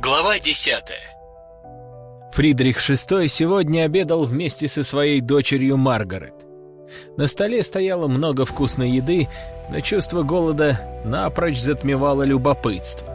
Глава десятая Фридрих VI сегодня обедал вместе со своей дочерью Маргарет. На столе стояло много вкусной еды, но чувство голода напрочь затмевало любопытство.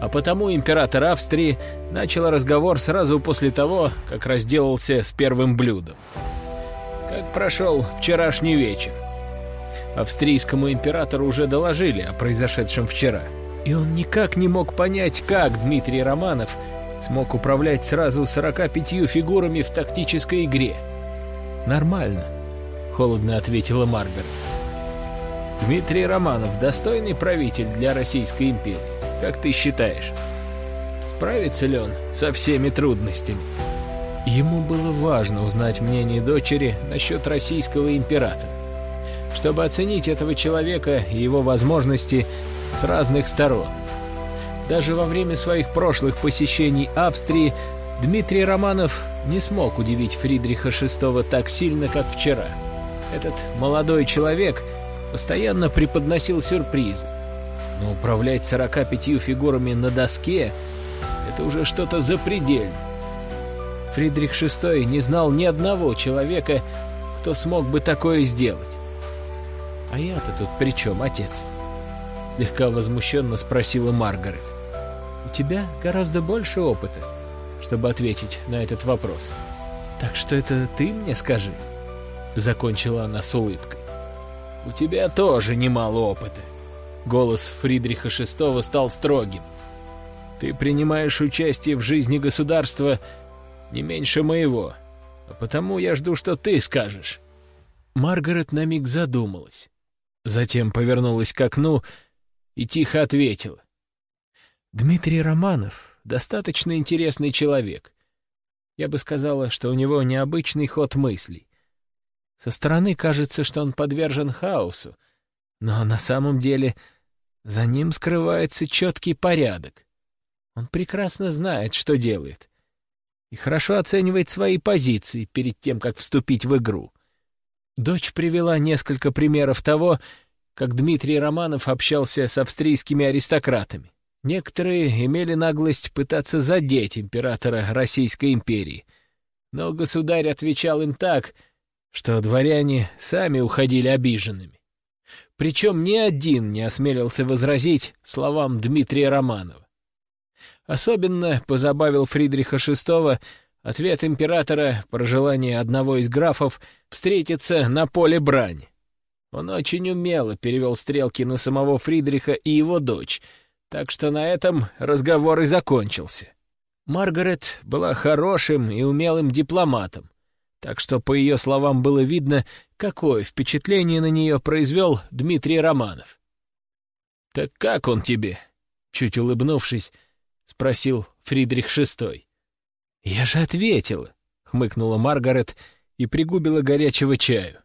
А потому император Австрии начал разговор сразу после того, как разделался с первым блюдом. Как прошел вчерашний вечер? Австрийскому императору уже доложили о произошедшем вчера. И он никак не мог понять, как Дмитрий Романов смог управлять сразу 45 фигурами в тактической игре. «Нормально», — холодно ответила Маргарет. «Дмитрий Романов — достойный правитель для Российской империи, как ты считаешь? Справится ли он со всеми трудностями?» Ему было важно узнать мнение дочери насчет российского императора, чтобы оценить этого человека и его возможности с разных сторон. Даже во время своих прошлых посещений Австрии Дмитрий Романов не смог удивить Фридриха VI так сильно, как вчера. Этот молодой человек постоянно преподносил сюрпризы. Но управлять 45 фигурами на доске — это уже что-то запредельное. Фридрих VI не знал ни одного человека, кто смог бы такое сделать. «А я-то тут при чем, отец?» Слегка возмущенно спросила Маргарет. «У тебя гораздо больше опыта, чтобы ответить на этот вопрос. Так что это ты мне скажи?» Закончила она с улыбкой. «У тебя тоже немало опыта». Голос Фридриха VI стал строгим. «Ты принимаешь участие в жизни государства не меньше моего, а потому я жду, что ты скажешь». Маргарет на миг задумалась. Затем повернулась к окну и тихо ответила. «Дмитрий Романов — достаточно интересный человек. Я бы сказала, что у него необычный ход мыслей. Со стороны кажется, что он подвержен хаосу, но на самом деле за ним скрывается четкий порядок. Он прекрасно знает, что делает, и хорошо оценивает свои позиции перед тем, как вступить в игру. Дочь привела несколько примеров того, как Дмитрий Романов общался с австрийскими аристократами. Некоторые имели наглость пытаться задеть императора Российской империи, но государь отвечал им так, что дворяне сами уходили обиженными. Причем ни один не осмелился возразить словам Дмитрия Романова. Особенно позабавил Фридриха VI ответ императора про желание одного из графов встретиться на поле брани. Он очень умело перевел стрелки на самого Фридриха и его дочь, так что на этом разговор и закончился. Маргарет была хорошим и умелым дипломатом, так что, по ее словам, было видно, какое впечатление на нее произвел Дмитрий Романов. «Так как он тебе?» — чуть улыбнувшись, спросил Фридрих VI. «Я же ответила», — хмыкнула Маргарет и пригубила горячего чаю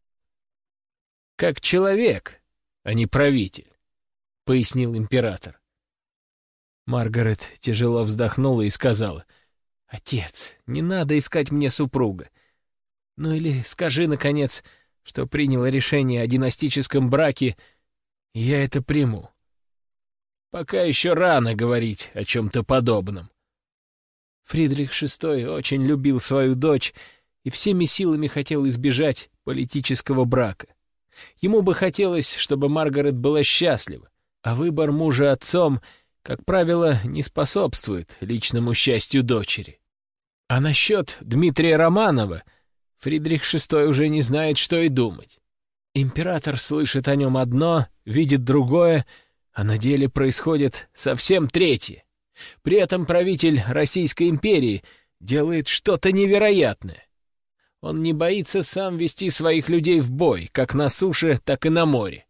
как человек, а не правитель», — пояснил император. Маргарет тяжело вздохнула и сказала, «Отец, не надо искать мне супруга. Ну или скажи, наконец, что приняла решение о династическом браке, я это приму. Пока еще рано говорить о чем-то подобном». Фридрих VI очень любил свою дочь и всеми силами хотел избежать политического брака. Ему бы хотелось, чтобы Маргарет была счастлива, а выбор мужа отцом, как правило, не способствует личному счастью дочери. А насчет Дмитрия Романова Фридрих VI уже не знает, что и думать. Император слышит о нем одно, видит другое, а на деле происходит совсем третье. При этом правитель Российской империи делает что-то невероятное. Он не боится сам вести своих людей в бой, как на суше, так и на море.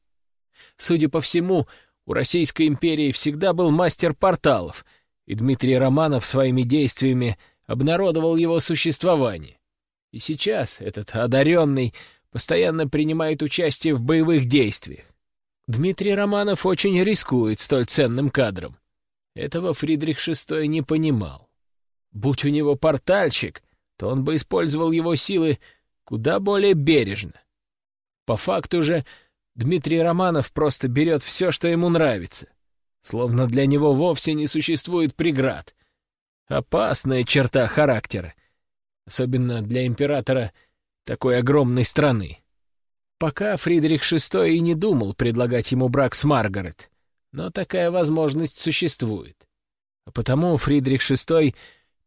Судя по всему, у Российской империи всегда был мастер порталов, и Дмитрий Романов своими действиями обнародовал его существование. И сейчас этот одаренный постоянно принимает участие в боевых действиях. Дмитрий Романов очень рискует столь ценным кадром. Этого Фридрих VI не понимал. Будь у него портальщик, то он бы использовал его силы куда более бережно. По факту же Дмитрий Романов просто берет все, что ему нравится, словно для него вовсе не существует преград. Опасная черта характера, особенно для императора такой огромной страны. Пока Фридрих VI и не думал предлагать ему брак с Маргарет, но такая возможность существует. А потому Фридрих VI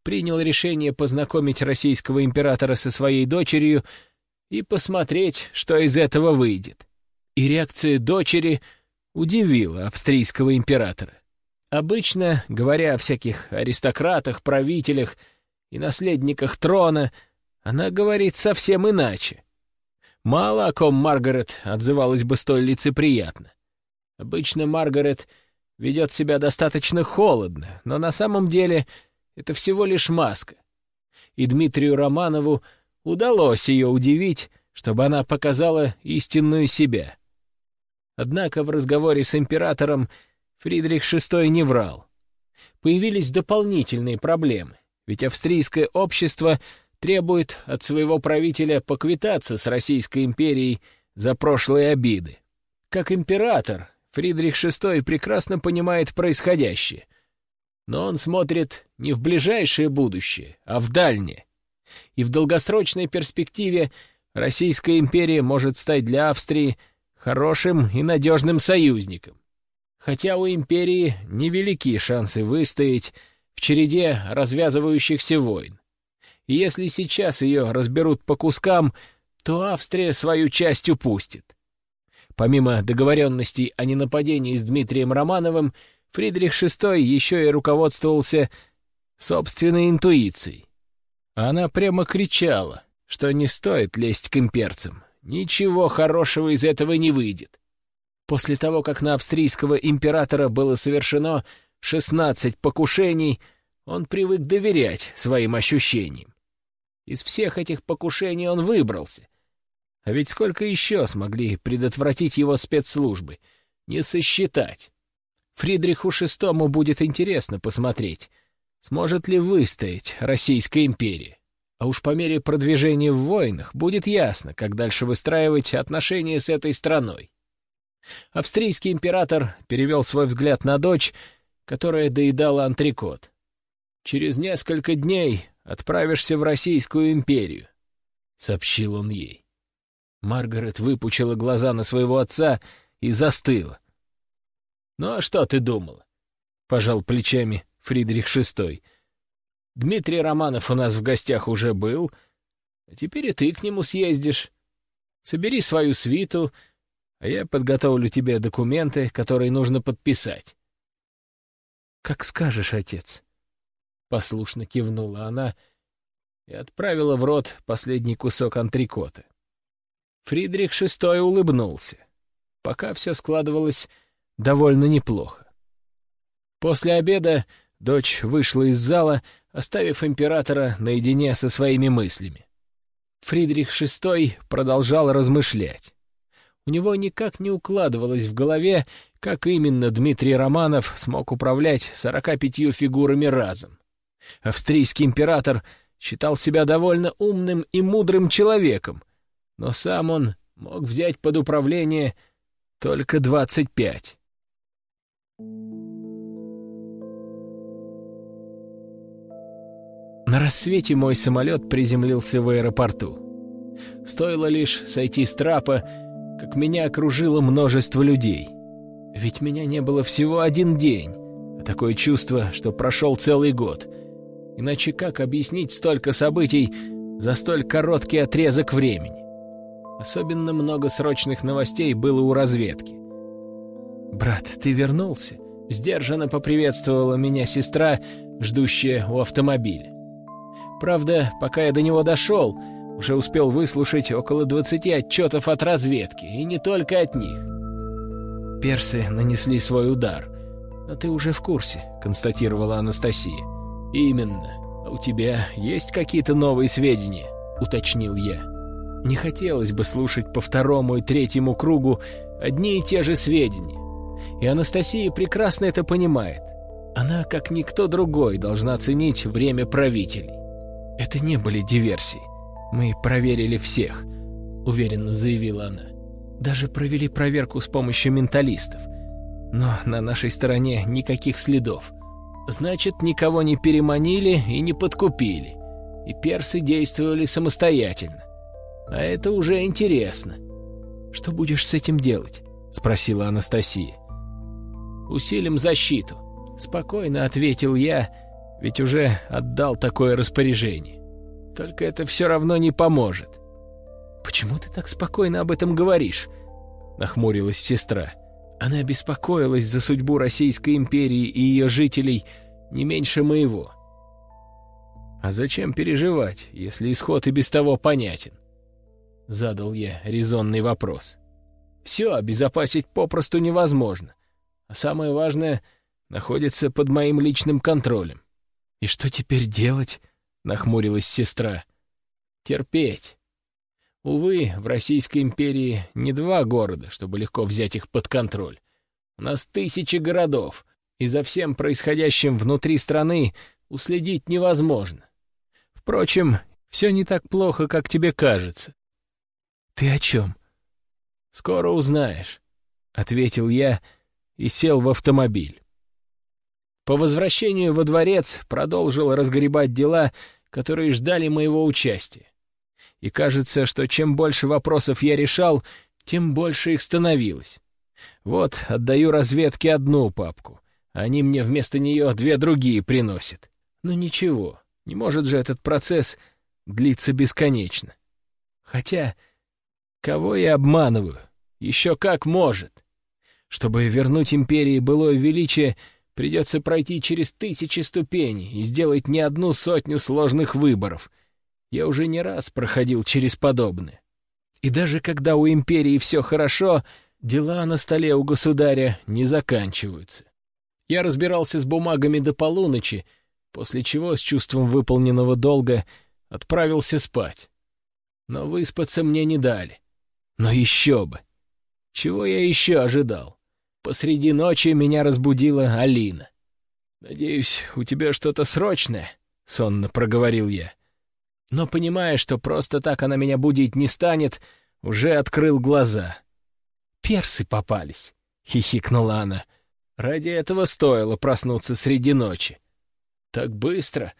принял решение познакомить российского императора со своей дочерью и посмотреть, что из этого выйдет. И реакция дочери удивила австрийского императора. Обычно, говоря о всяких аристократах, правителях и наследниках трона, она говорит совсем иначе. Мало о ком Маргарет отзывалась бы столь лицеприятно. Обычно Маргарет ведет себя достаточно холодно, но на самом деле это всего лишь маска. И Дмитрию Романову удалось ее удивить, чтобы она показала истинную себя. Однако в разговоре с императором Фридрих VI не врал. Появились дополнительные проблемы, ведь австрийское общество требует от своего правителя поквитаться с Российской империей за прошлые обиды. Как император, Фридрих VI прекрасно понимает происходящее. Но он смотрит не в ближайшее будущее, а в дальнее. И в долгосрочной перспективе Российская империя может стать для Австрии хорошим и надежным союзником. Хотя у империи невелики шансы выстоять в череде развязывающихся войн. И если сейчас ее разберут по кускам, то Австрия свою часть упустит. Помимо договоренностей о ненападении с Дмитрием Романовым, Фридрих VI еще и руководствовался собственной интуицией. Она прямо кричала, что не стоит лезть к имперцам. Ничего хорошего из этого не выйдет. После того, как на австрийского императора было совершено 16 покушений, он привык доверять своим ощущениям. Из всех этих покушений он выбрался. А ведь сколько еще смогли предотвратить его спецслужбы? Не сосчитать. Фридриху VI будет интересно посмотреть, сможет ли выстоять Российская империя. А уж по мере продвижения в войнах будет ясно, как дальше выстраивать отношения с этой страной. Австрийский император перевел свой взгляд на дочь, которая доедала антрикот. «Через несколько дней отправишься в Российскую империю», — сообщил он ей. Маргарет выпучила глаза на своего отца и застыла. «Ну а что ты думала?» — пожал плечами Фридрих VI. «Дмитрий Романов у нас в гостях уже был, а теперь и ты к нему съездишь. Собери свою свиту, а я подготовлю тебе документы, которые нужно подписать». «Как скажешь, отец», — послушно кивнула она и отправила в рот последний кусок антрикота. Фридрих VI улыбнулся. Пока все складывалось довольно неплохо. После обеда дочь вышла из зала, оставив императора наедине со своими мыслями. Фридрих VI продолжал размышлять. У него никак не укладывалось в голове, как именно Дмитрий Романов смог управлять сорока пятью фигурами разом. Австрийский император считал себя довольно умным и мудрым человеком, но сам он мог взять под управление только двадцать пять. На рассвете мой самолет приземлился в аэропорту. Стоило лишь сойти с трапа, как меня окружило множество людей. Ведь меня не было всего один день, а такое чувство, что прошел целый год. Иначе как объяснить столько событий за столь короткий отрезок времени? Особенно много срочных новостей было у разведки. «Брат, ты вернулся?» — сдержанно поприветствовала меня сестра, ждущая у автомобиля. Правда, пока я до него дошел, уже успел выслушать около двадцати отчетов от разведки, и не только от них. Персы нанесли свой удар. «Но ты уже в курсе», — констатировала Анастасия. «Именно. А у тебя есть какие-то новые сведения?» — уточнил я. Не хотелось бы слушать по второму и третьему кругу одни и те же сведения. И Анастасия прекрасно это понимает. Она, как никто другой, должна ценить время правителей. Это не были диверсии. Мы проверили всех, уверенно заявила она. Даже провели проверку с помощью менталистов. Но на нашей стороне никаких следов. Значит, никого не переманили и не подкупили. И персы действовали самостоятельно. А это уже интересно. «Что будешь с этим делать?» — спросила Анастасия. «Усилим защиту», — спокойно ответил я, ведь уже отдал такое распоряжение. «Только это все равно не поможет». «Почему ты так спокойно об этом говоришь?» — нахмурилась сестра. Она беспокоилась за судьбу Российской империи и ее жителей не меньше моего. «А зачем переживать, если исход и без того понятен?» Задал я резонный вопрос. «Все обезопасить попросту невозможно, а самое важное находится под моим личным контролем». «И что теперь делать?» — нахмурилась сестра. «Терпеть. Увы, в Российской империи не два города, чтобы легко взять их под контроль. У нас тысячи городов, и за всем происходящим внутри страны уследить невозможно. Впрочем, все не так плохо, как тебе кажется. «Ты о чем?» «Скоро узнаешь», — ответил я и сел в автомобиль. По возвращению во дворец продолжил разгребать дела, которые ждали моего участия и кажется, что чем больше вопросов я решал, тем больше их становилось. Вот, отдаю разведке одну папку, они мне вместо нее две другие приносят. Но ничего, не может же этот процесс длиться бесконечно. Хотя, кого я обманываю? Еще как может. Чтобы вернуть империи былое величие, придется пройти через тысячи ступеней и сделать не одну сотню сложных выборов — я уже не раз проходил через подобное. И даже когда у империи все хорошо, дела на столе у государя не заканчиваются. Я разбирался с бумагами до полуночи, после чего с чувством выполненного долга отправился спать. Но выспаться мне не дали. Но еще бы! Чего я еще ожидал? Посреди ночи меня разбудила Алина. «Надеюсь, у тебя что-то срочное?» — сонно проговорил я но, понимая, что просто так она меня будить не станет, уже открыл глаза. «Персы попались», — хихикнула она. «Ради этого стоило проснуться среди ночи». «Так быстро?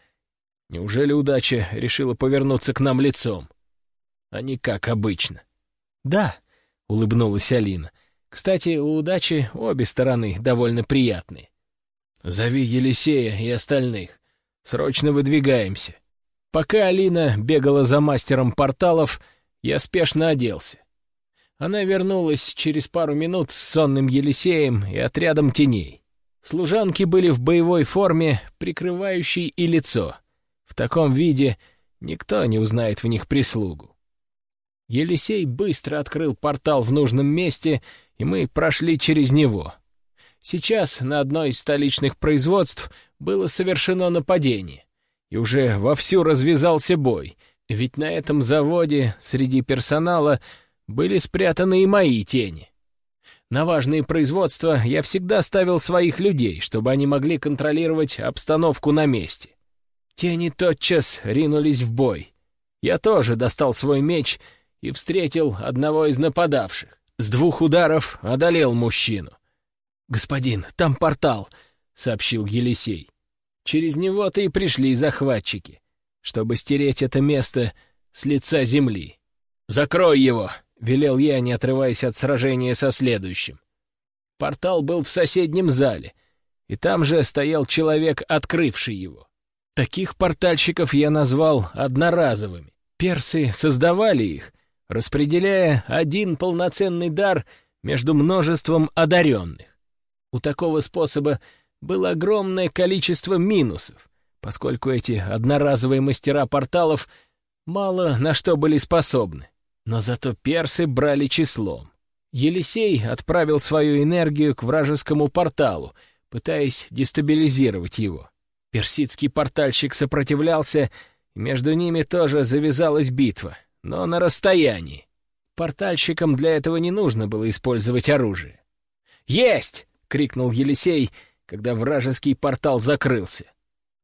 Неужели удача решила повернуться к нам лицом?» «А не как обычно». «Да», — улыбнулась Алина. «Кстати, у удачи обе стороны довольно приятные. Зови Елисея и остальных. Срочно выдвигаемся». Пока Алина бегала за мастером порталов, я спешно оделся. Она вернулась через пару минут с сонным Елисеем и отрядом теней. Служанки были в боевой форме, прикрывающей и лицо. В таком виде никто не узнает в них прислугу. Елисей быстро открыл портал в нужном месте, и мы прошли через него. Сейчас на одной из столичных производств было совершено нападение и уже вовсю развязался бой, ведь на этом заводе среди персонала были спрятаны и мои тени. На важные производства я всегда ставил своих людей, чтобы они могли контролировать обстановку на месте. Тени тотчас ринулись в бой. Я тоже достал свой меч и встретил одного из нападавших. С двух ударов одолел мужчину. «Господин, там портал», — сообщил Елисей. Через него-то и пришли захватчики, чтобы стереть это место с лица земли. «Закрой его!» — велел я, не отрываясь от сражения со следующим. Портал был в соседнем зале, и там же стоял человек, открывший его. Таких портальщиков я назвал одноразовыми. Персы создавали их, распределяя один полноценный дар между множеством одаренных. У такого способа было огромное количество минусов, поскольку эти одноразовые мастера порталов мало на что были способны. Но зато персы брали числом. Елисей отправил свою энергию к вражескому порталу, пытаясь дестабилизировать его. Персидский портальщик сопротивлялся, и между ними тоже завязалась битва, но на расстоянии. Портальщикам для этого не нужно было использовать оружие. «Есть!» — крикнул Елисей — когда вражеский портал закрылся.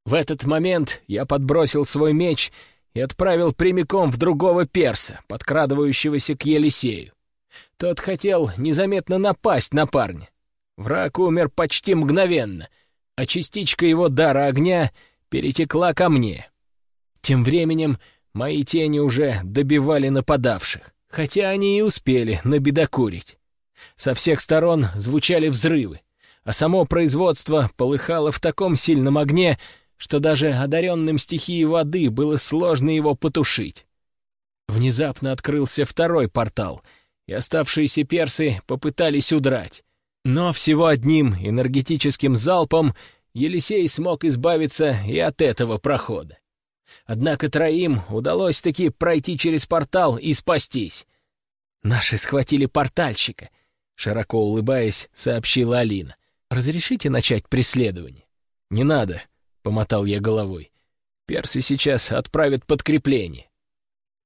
В этот момент я подбросил свой меч и отправил прямиком в другого перса, подкрадывающегося к Елисею. Тот хотел незаметно напасть на парня. Враг умер почти мгновенно, а частичка его дара огня перетекла ко мне. Тем временем мои тени уже добивали нападавших, хотя они и успели набедокурить. Со всех сторон звучали взрывы, а само производство полыхало в таком сильном огне, что даже одаренным стихией воды было сложно его потушить. Внезапно открылся второй портал, и оставшиеся персы попытались удрать. Но всего одним энергетическим залпом Елисей смог избавиться и от этого прохода. Однако троим удалось таки пройти через портал и спастись. «Наши схватили портальщика», — широко улыбаясь, сообщила Алина. «Разрешите начать преследование?» «Не надо», — помотал я головой. «Персы сейчас отправят подкрепление».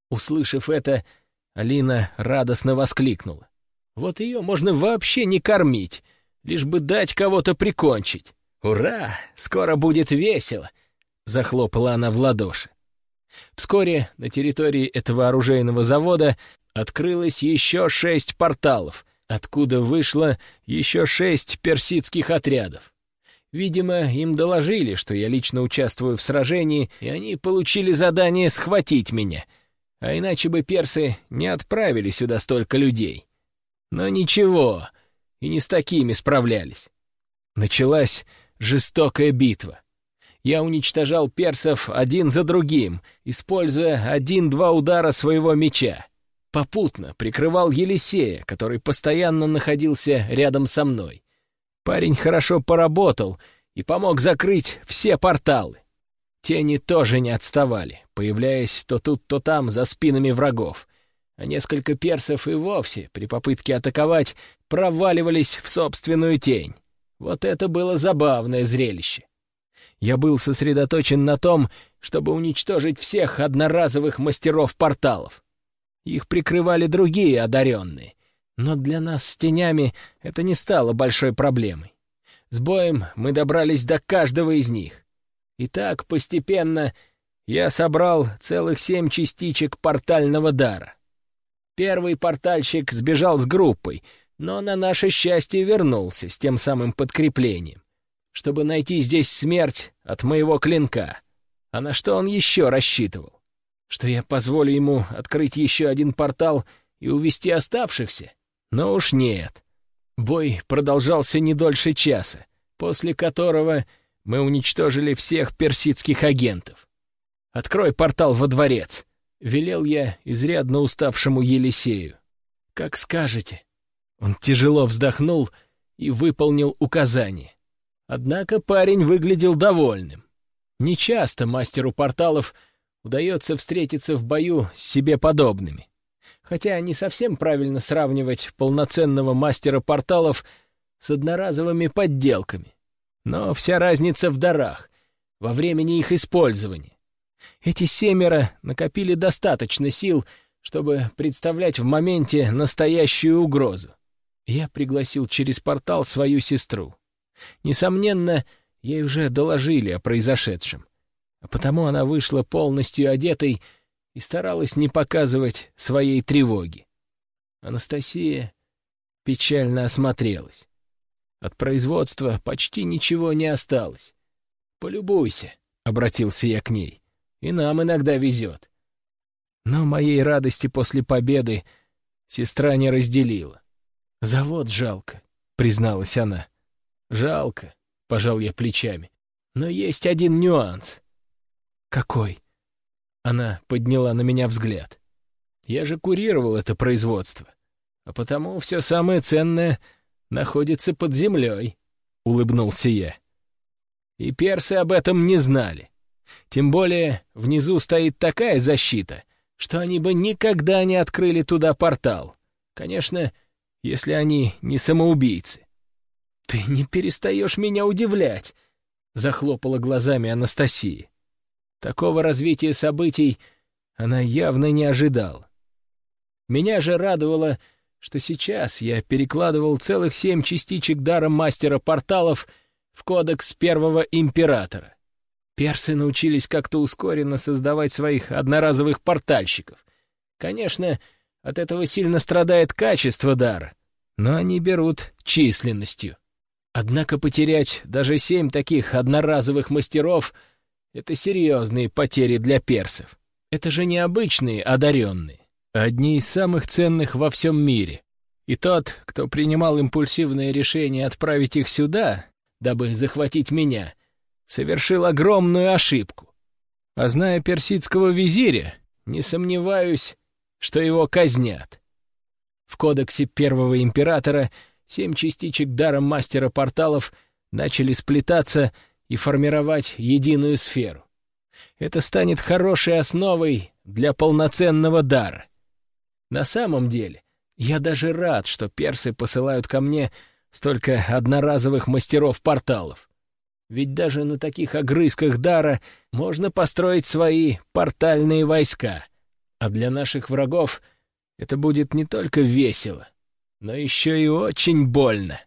Услышав это, Алина радостно воскликнула. «Вот ее можно вообще не кормить, лишь бы дать кого-то прикончить. Ура! Скоро будет весело!» — захлопала она в ладоши. Вскоре на территории этого оружейного завода открылось еще шесть порталов, откуда вышло еще шесть персидских отрядов. Видимо, им доложили, что я лично участвую в сражении, и они получили задание схватить меня, а иначе бы персы не отправили сюда столько людей. Но ничего, и не с такими справлялись. Началась жестокая битва. Я уничтожал персов один за другим, используя один-два удара своего меча. Попутно прикрывал Елисея, который постоянно находился рядом со мной. Парень хорошо поработал и помог закрыть все порталы. Тени тоже не отставали, появляясь то тут, то там за спинами врагов. А несколько персов и вовсе, при попытке атаковать, проваливались в собственную тень. Вот это было забавное зрелище. Я был сосредоточен на том, чтобы уничтожить всех одноразовых мастеров порталов. Их прикрывали другие одаренные, но для нас с тенями это не стало большой проблемой. С боем мы добрались до каждого из них. И так постепенно я собрал целых семь частичек портального дара. Первый портальщик сбежал с группой, но на наше счастье вернулся с тем самым подкреплением, чтобы найти здесь смерть от моего клинка. А на что он еще рассчитывал? Что я позволю ему открыть еще один портал и увести оставшихся? Но уж нет. Бой продолжался не дольше часа, после которого мы уничтожили всех персидских агентов. «Открой портал во дворец», — велел я изрядно уставшему Елисею. «Как скажете». Он тяжело вздохнул и выполнил указание. Однако парень выглядел довольным. Нечасто мастеру порталов — удается встретиться в бою с себе подобными. Хотя не совсем правильно сравнивать полноценного мастера порталов с одноразовыми подделками. Но вся разница в дарах, во времени их использования. Эти семеро накопили достаточно сил, чтобы представлять в моменте настоящую угрозу. Я пригласил через портал свою сестру. Несомненно, ей уже доложили о произошедшем а потому она вышла полностью одетой и старалась не показывать своей тревоги. Анастасия печально осмотрелась. От производства почти ничего не осталось. «Полюбуйся», — обратился я к ней, — «и нам иногда везет». Но моей радости после победы сестра не разделила. «Завод жалко», — призналась она. «Жалко», — пожал я плечами. «Но есть один нюанс. «Какой?» Она подняла на меня взгляд. «Я же курировал это производство, а потому все самое ценное находится под землей», — улыбнулся я. И персы об этом не знали. Тем более внизу стоит такая защита, что они бы никогда не открыли туда портал. Конечно, если они не самоубийцы. «Ты не перестаешь меня удивлять», — захлопала глазами Анастасия. Такого развития событий она явно не ожидала. Меня же радовало, что сейчас я перекладывал целых семь частичек дара мастера порталов в кодекс первого императора. Персы научились как-то ускоренно создавать своих одноразовых портальщиков. Конечно, от этого сильно страдает качество дара, но они берут численностью. Однако потерять даже семь таких одноразовых мастеров — это серьезные потери для персов. Это же необычные одаренные, а одни из самых ценных во всем мире. И тот, кто принимал импульсивное решение отправить их сюда, дабы захватить меня, совершил огромную ошибку. А зная персидского визиря, не сомневаюсь, что его казнят. В кодексе первого императора семь частичек дара мастера порталов начали сплетаться и формировать единую сферу. Это станет хорошей основой для полноценного дара. На самом деле, я даже рад, что персы посылают ко мне столько одноразовых мастеров порталов. Ведь даже на таких огрызках дара можно построить свои портальные войска. А для наших врагов это будет не только весело, но еще и очень больно.